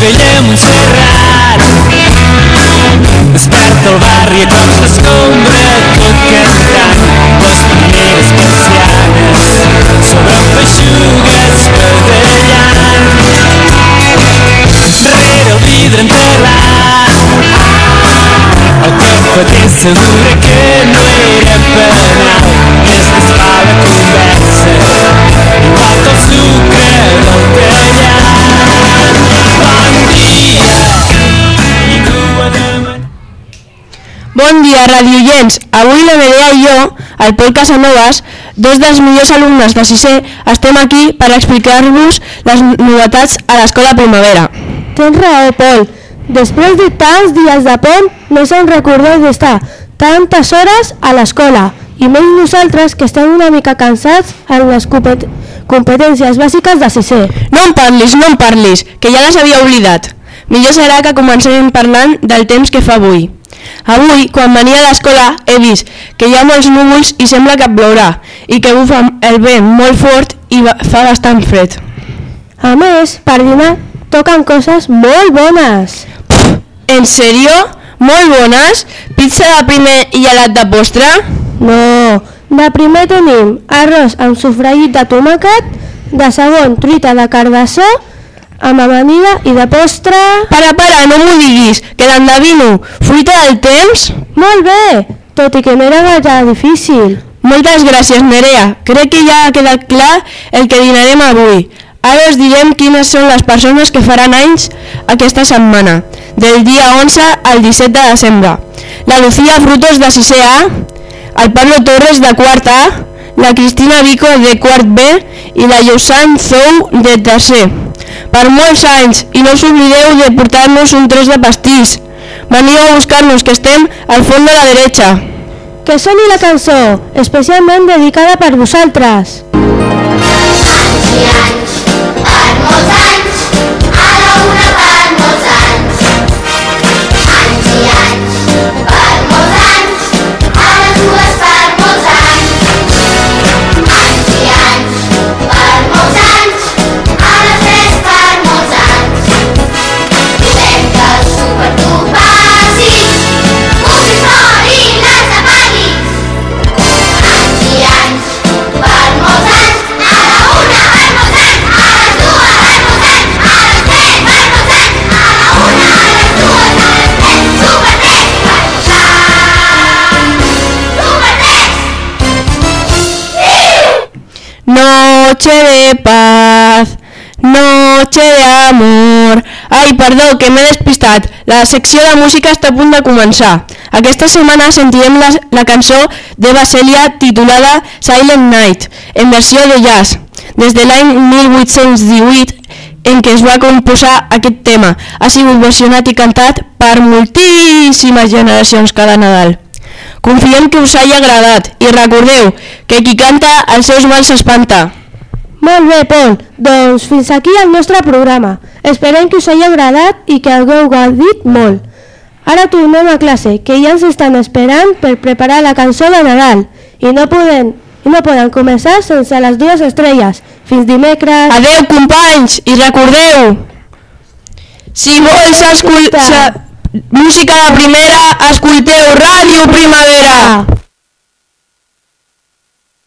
vella Montserrat. Desperta el barri a cops d'escombra, tot cantant les primeres persianes sobre feixugues pedallant. Darrere el vidre enterrat, el cafeter s'adura que no era per Bon dia, radioients! Avui la Nerea i jo, el Pol Casanovas, dos dels millors alumnes de sisè, estem aquí per explicar-vos les novetats a l'escola primavera. Tens raó, Pol. Després de tants dies de pont, no se'n recordeu d'estar tantes hores a l'escola. I menys nosaltres, que estem una mica cansats en les compet competències bàsiques de sisè. No em parlis, no em parlis, que ja les havia oblidat. Millor serà que comencem parlant del temps que fa avui. Avui, quan venia a l'escola, he vist que hi ha molts núvols i sembla que plourà, i que bufa el vent molt fort i fa bastant fred. A més, per dinar toquen coses molt bones. En sèrio? Molt bones? Pizza de primer i gelat de postre? No, de primer tenim arròs amb sofregit de tomàquet, de segon truita de carbassó, amb amanida i de postre... Para, para, no m'ho diguis, que l'endevino. Fruita del temps? Molt bé, tot i que no era gaire difícil. Moltes gràcies, Nerea. Crec que ja ha quedat clar el que dinarem avui. Ara us direm quines són les persones que faran anys aquesta setmana, del dia 11 al 17 de desembre. La Lucía Frutos de 6è A, el Pablo Torres de quart A, la Cristina Vico de quart B i la Llusan Zou de tercer. Per molts anys i no us oblideu de portar-nos un tros de pastís. Veniu a buscar-nos que estem al fons de la dreta. Que soni la cançó, especialment dedicada per vosaltres. anys i anys, Noche de paz, noche de amor... Ai, perdó, que m'he despistat. La secció de música està a punt de començar. Aquesta setmana sentirem la, la cançó de Baselia titulada Silent Night, en versió de jazz, des de l'any 1818 en què es va composar aquest tema. Ha sigut versionat i cantat per moltíssimes generacions cada Nadal. Confiem que us hagi agradat i recordeu que qui canta els seus mals s'espanta. Molt bé, Pol, doncs fins aquí el nostre programa. Esperem que us hagi agradat i que hagueu gaudit molt. Ara tornem a classe, que ja ens estan esperant per preparar la cançó de Nadal. I no podem, i no poden començar sense les dues estrelles. Fins dimecres. Adeu, companys, i recordeu, si vols escoltar música de primera, escolteu Ràdio Primavera.